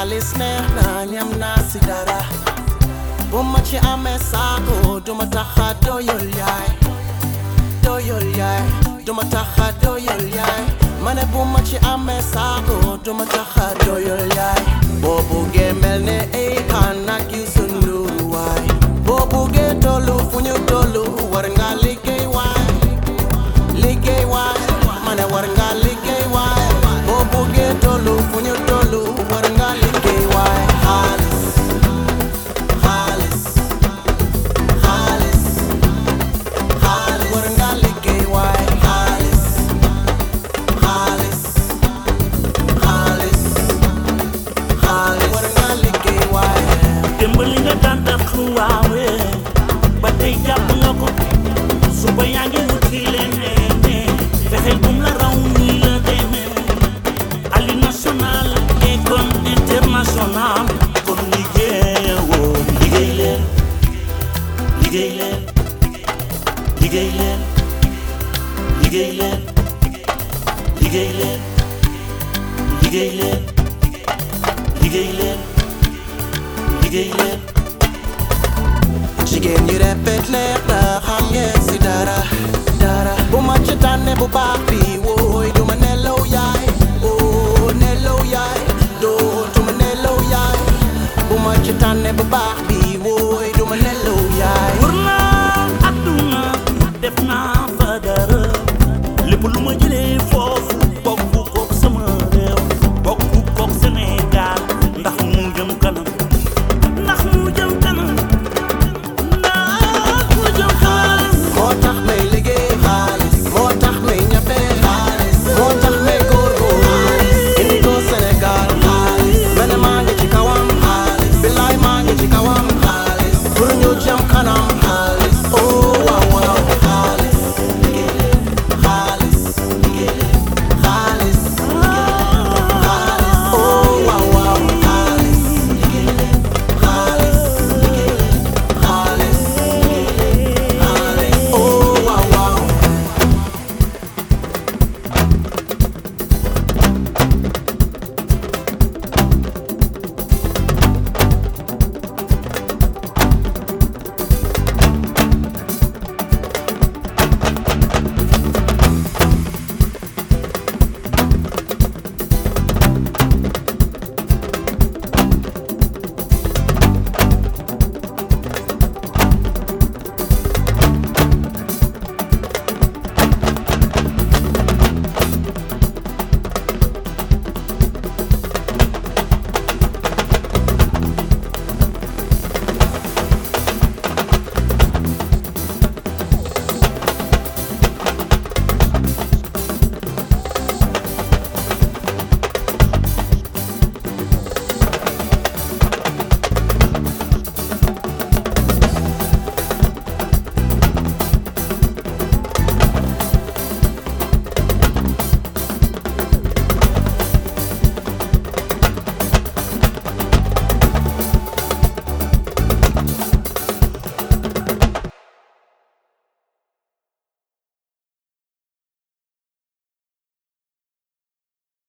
alisne na nyam na sidara Bumachi amesako oh, dumataha doyolyai Doyolyai dumataha doyolyai Mane bumachi amesako oh, dumataha doyolyai Bobu gemel ne ei Gidelim Gidelim Gidelim Gidelim Gidelim Gidelim Şigen yürepetle Hamye sidara Dara Bu maçı tane bu papi